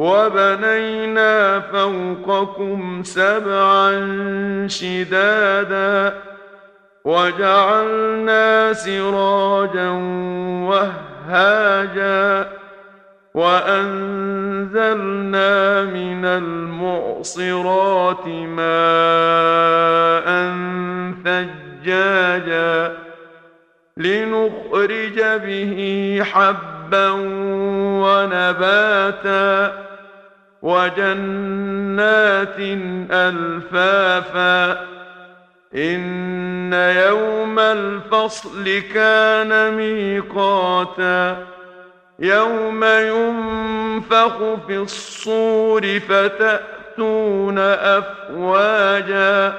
وبنينا فوقكم سبعا شدادا وجعلنا سراجا وهاجا وأنزلنا من المعصرات ماء ثجاجا لنخرج به حبا ونباتا وجنات ألفافا. إن يوم الفصل كان ميقاتا. يوم ينفخ في الصور فتأتون أفواجا.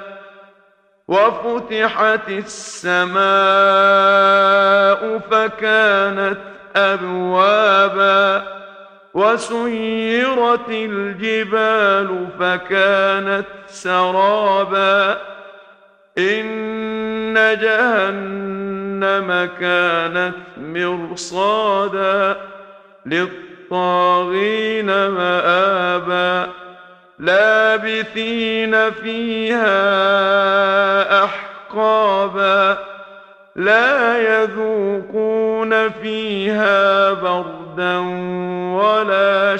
وفتحت السماء فكانت أبوابا. وسيرت الجبال فكانت سرابا. إن جهنم كانت مرصادا للطاغين مآبا. لابثين فيها أحقابا. لا يذوقون فيها بردا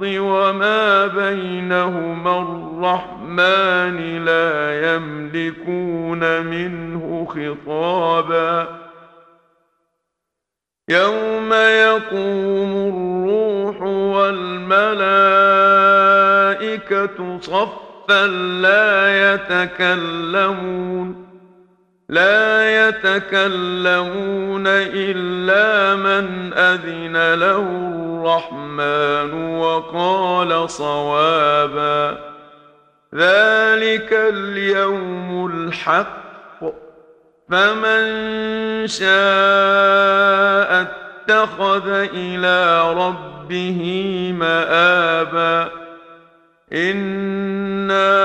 والارض وما بينهما الرحمن لا يملكون منه خطابا. يوم يقوم الروح والملائكة صفا لا يتكلمون. لا يتكلمون إلا من أذن له الرحمن وقال صوابا. ذلك اليوم الحق. فمن شاء اتخذ إلى ربه مآبا. إنا